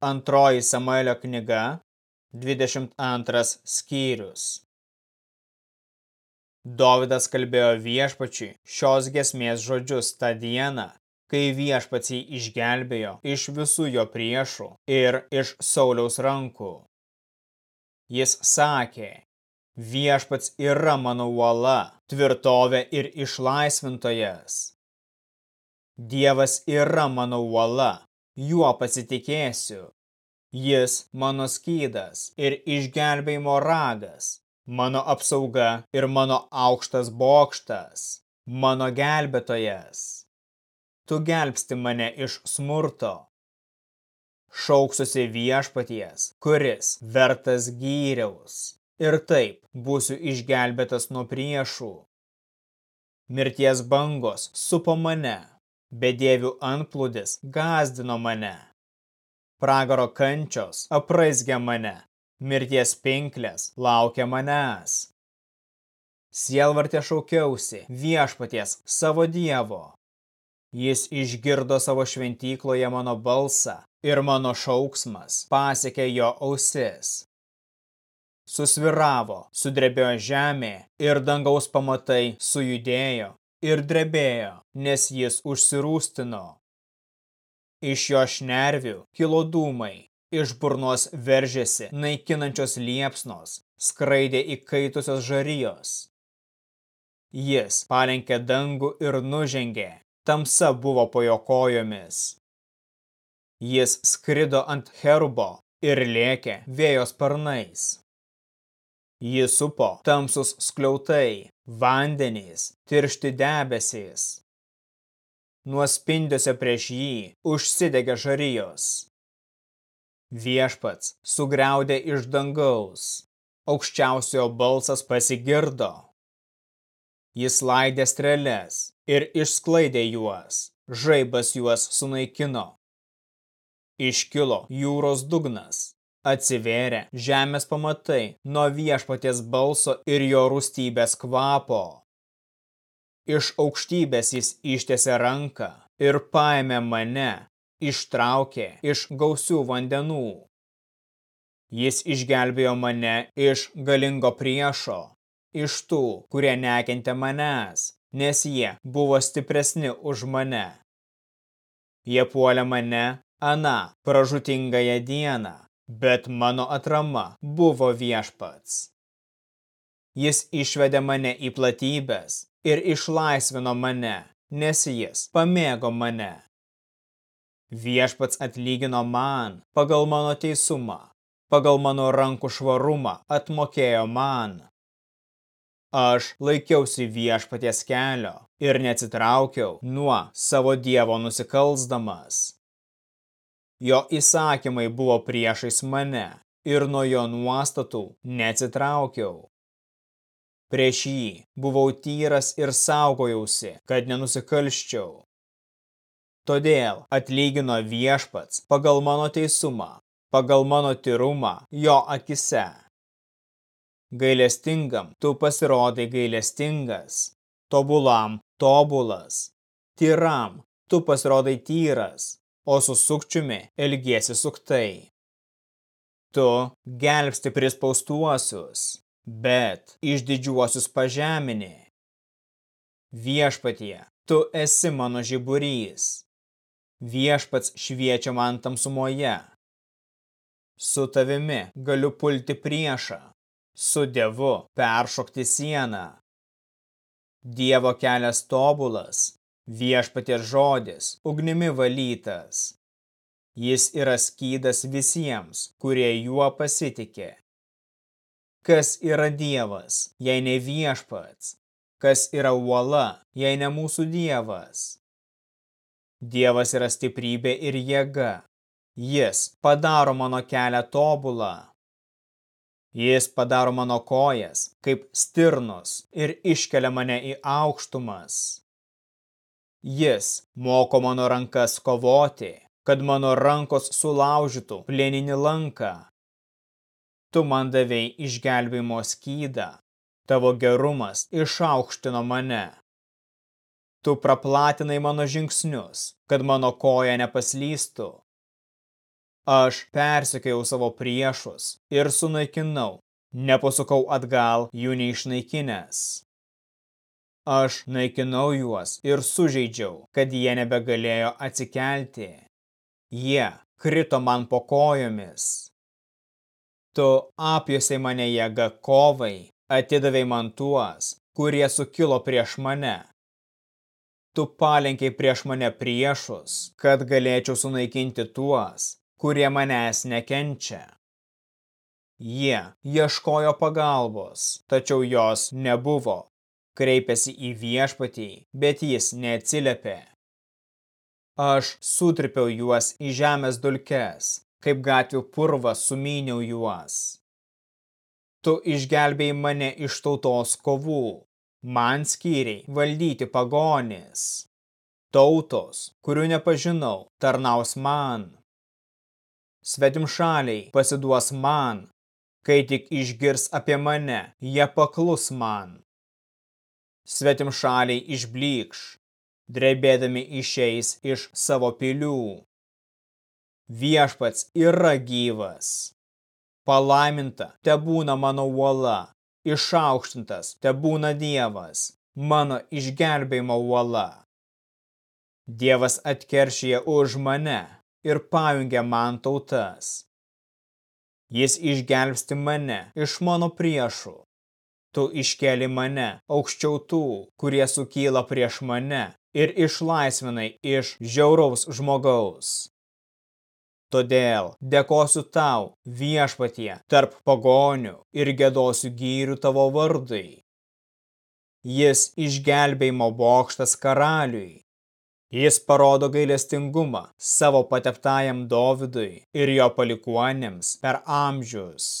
Antroji Samuelio knyga, 22 skyrius. Dovydas kalbėjo viešpačiui šios gesmės žodžius tą dieną, kai viešpats jį išgelbėjo iš visų jo priešų ir iš Sauliaus rankų. Jis sakė, viešpats yra mano uola, tvirtovė ir išlaisvintojas. Dievas yra mano uola, juo pasitikėsiu. Jis mano skydas ir išgelbėjimo ragas, mano apsauga ir mano aukštas bokštas, mano gelbėtojas. Tu gelbsti mane iš smurto. Šauksiuosi viešpaties, kuris vertas gyriaus, ir taip būsiu išgelbėtas nuo priešų. Mirties bangos supo mane, Bedievių antplūdis gazdino mane. Pragaro kančios apraizgė mane, mirties pinklės laukia manęs. Sielvartė šaukiausi viešpaties savo dievo. Jis išgirdo savo šventykloje mano balsą ir mano šauksmas pasiekė jo ausis. Susviravo, sudrebėjo žemė ir dangaus pamatai sujudėjo ir drebėjo, nes jis užsirūstino. Iš jo šnervių kilo dūmai, iš burnos veržėsi naikinančios liepsnos, skraidė įkaitusios žarijos. Jis palenkė dangų ir nužengė, tamsa buvo po jo kojomis. Jis skrido ant herubo ir lėkė vėjo sparnais. Jį supo tamsus skliautai, vandenys, tiršti debesys. Nuo spindėse prieš jį užsidegė žarijos. Viešpats sugriaudė iš dangaus, aukščiausiojo balsas pasigirdo. Jis laidė strėlės ir išsklaidė juos, žaibas juos sunaikino. Iškilo jūros dugnas, Atsivėrė žemės pamatai nuo viešpaties balso ir jo rūstybės kvapo. Iš aukštybės jis ištiesė ranką ir paėmė mane, ištraukė iš gausių vandenų. Jis išgelbėjo mane iš galingo priešo, iš tų, kurie nekentė manęs, nes jie buvo stipresni už mane. Jie puolė mane aną pražutingąją dieną bet mano atrama buvo viešpats. Jis išvedė mane į platybės ir išlaisvino mane, nes jis pamėgo mane. Viešpats atlygino man pagal mano teisumą, pagal mano rankų švarumą atmokėjo man. Aš laikiausi viešpaties kelio ir neatsitraukiau nuo savo dievo nusikalsdamas. Jo įsakymai buvo priešais mane ir nuo jo nuostatų neatsitraukiau. Prieš jį buvau tyras ir saugojausi, kad nenusikalščiau. Todėl atlygino viešpats pagal mano teisumą, pagal mano tyrumą jo akise. Gailestingam tu pasirodai gailestingas, tobulam tobulas, tyram tu pasirodai tyras, o su sukčiumi elgiesi suktai. Tu gelbsti prispaustuosius, bet išdidžiuosius pažemini. Viešpatie, tu esi mano žiburys. Viešpats šviečia man tamsumoje. Su tavimi galiu pulti priešą, su dievu peršokti sieną. Dievo kelias tobulas, Viešpaties žodis ugnimi valytas. Jis yra skydas visiems, kurie juo pasitikė. Kas yra Dievas, jei ne viešpats? Kas yra uola, jei ne mūsų Dievas? Dievas yra stiprybė ir jėga. Jis padaro mano kelią tobulą. Jis padaro mano kojas kaip stirnus ir iškelia mane į aukštumas. Jis moko mano rankas kovoti, kad mano rankos sulaužytų plėninį lanką. Tu man davei išgelbėjimo skydą, tavo gerumas išaukštino mane. Tu praplatinai mano žingsnius, kad mano koja nepaslystų. Aš persikėjau savo priešus ir sunaikinau, nepasukau atgal jų neišnaikinęs. Aš naikinau juos ir sužeidžiau, kad jie nebegalėjo atsikelti. Jie krito man po kojomis. Tu apjusiai mane jėga kovai, atidavai man tuos, kurie sukilo prieš mane. Tu palenkiai prieš mane priešus, kad galėčiau sunaikinti tuos, kurie manęs nekenčia. Jie ieškojo pagalbos, tačiau jos nebuvo. Kreipėsi į viešpatį, bet jis neatsiliepė. Aš sutripiau juos į žemės dulkes, kaip gatvių purvą sumyniau juos. Tu išgelbėjai mane iš tautos kovų, man skyriai valdyti pagonis. Tautos, kurių nepažinau, tarnaus man. Svetimšaliai pasiduos man, kai tik išgirs apie mane, jie paklus man. Svetimšaliai išblykš, drebėdami išeis iš savo pilių. Viešpats yra gyvas. Palaiminta te būna mano uola, išaukštintas te būna Dievas, mano išgelbėjimo uola. Dievas atkeršyje už mane ir pajungia man tautas. Jis išgelbsti mane iš mano priešų. Tu iškeli mane aukščiau tų, kurie sukyla prieš mane ir išlaisvinai iš žiauraus žmogaus. Todėl dėkosiu tau, viešpatie, tarp pagonių ir gėdosiu gyrių tavo vardai. Jis išgelbėjimo bokštas karaliui. Jis parodo gailestingumą savo pateptajam Dovidui ir jo palikuonėms per amžius.